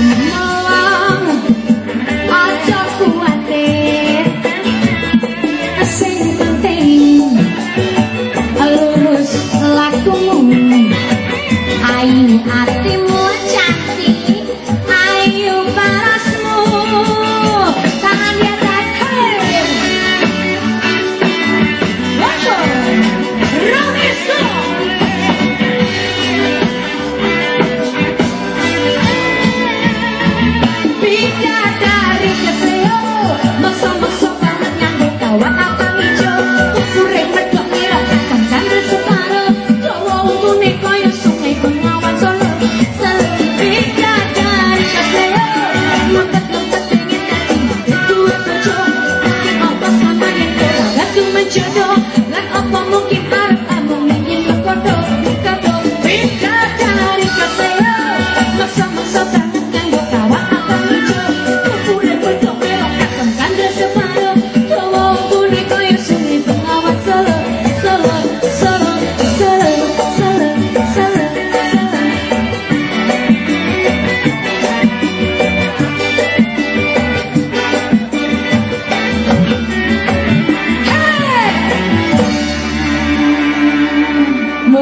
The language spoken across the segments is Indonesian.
you. jodoh. Mungkin ingin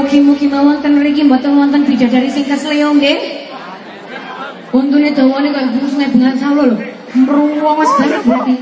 mugi-mugi mawonten mriki mboten wonten bidadari sing kesleo nggih. Untune dawane kaya bungsume bengan dengan lho. Mrungwong wis banget berarti.